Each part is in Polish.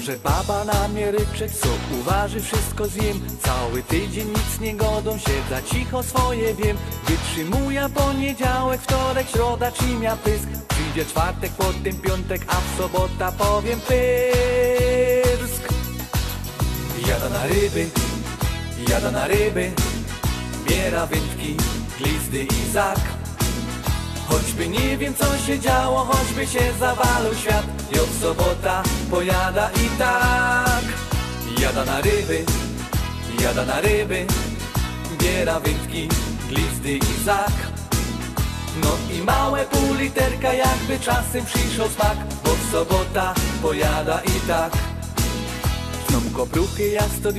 Może baba na mnie ryczeć, co uważy, wszystko zjem. Cały tydzień nic nie godą się, za cicho swoje wiem. Wytrzymuję poniedziałek, wtorek, środa, czymia pysk. Przyjdzie czwartek, potem piątek, a w sobota powiem pysk. Jada na ryby, jada na ryby Biera wędki, glizdy i zak Choćby nie wiem co się działo, choćby się zawalał świat. Jo sobota pojada i tak. Jada na ryby, jada na ryby. Biera wędki, glizdy i zak. No i małe pół literka jakby czasem przyszło smak. Bo sobota pojada i tak Snom kopruchy jak sto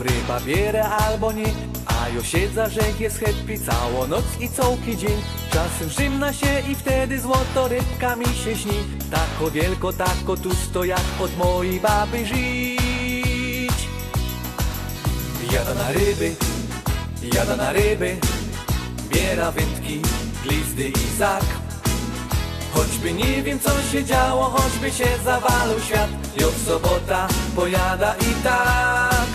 ryba bierę albo nie. A jo siedza, że jest happy całą noc i całki dzień. Czasem żymna się i wtedy złoto rybka mi się śni. Tako wielko, tako tusto jak od mojej baby żyć. Jada na ryby, jada na ryby Biera wędki, glizdy i zak. Choćby nie wiem co się działo, choćby się zawalał świat. Jo sobota pojada i tak.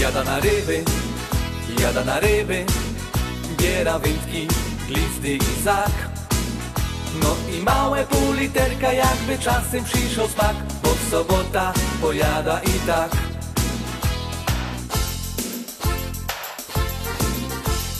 Jada na ryby, jada na ryby Biera wędki, glizdy i zak. No i małe pół literka jakby czasem przyszło smak Bo sobota pojada i tak.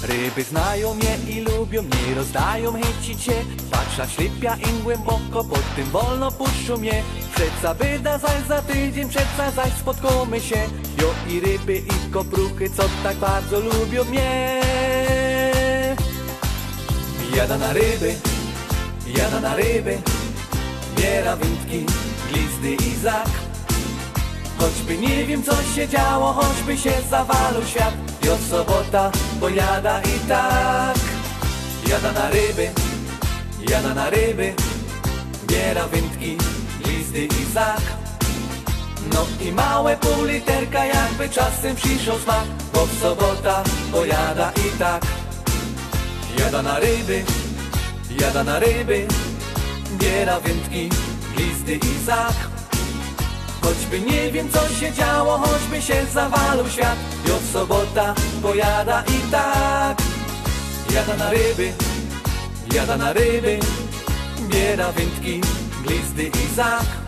Ryby znają mnie i lubią mnie, rozdają chęcić się Patrza ślipia im głęboko, pod tym wolno puszczą mnie Przeca wyda zaś za tydzień, przeca zaś spotkamy się. Jo i ryby i kopruchy, co tak bardzo lubią mnie. Jada na ryby, jada na ryby Biera wędki, glizdy i zak. Choćby nie wiem co się działo, choćby się zawalał świat. Jo sobota pojada i tak. Jada na ryby, jada na ryby Biera wędki, glizdy i zak No i małe pół literka jakby czasem przyszło smak Bo sobota pojada i tak. Jada na ryby, jada na ryby Biera wędki, glizdy i zak Choćby nie wiem co się działo, choćby się zawalał świat Jo sobota pojada i tak. Jada na ryby, jada na ryby Biera wędki, glizdy i zak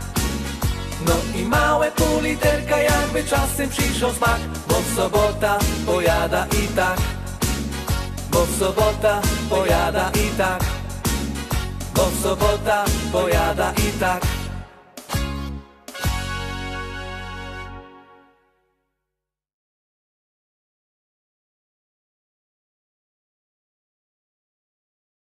małe pół literka jakby czasem przyszło smak. Bo sobota pojada i tak. Bo sobota pojada i tak. Bo sobota pojada i tak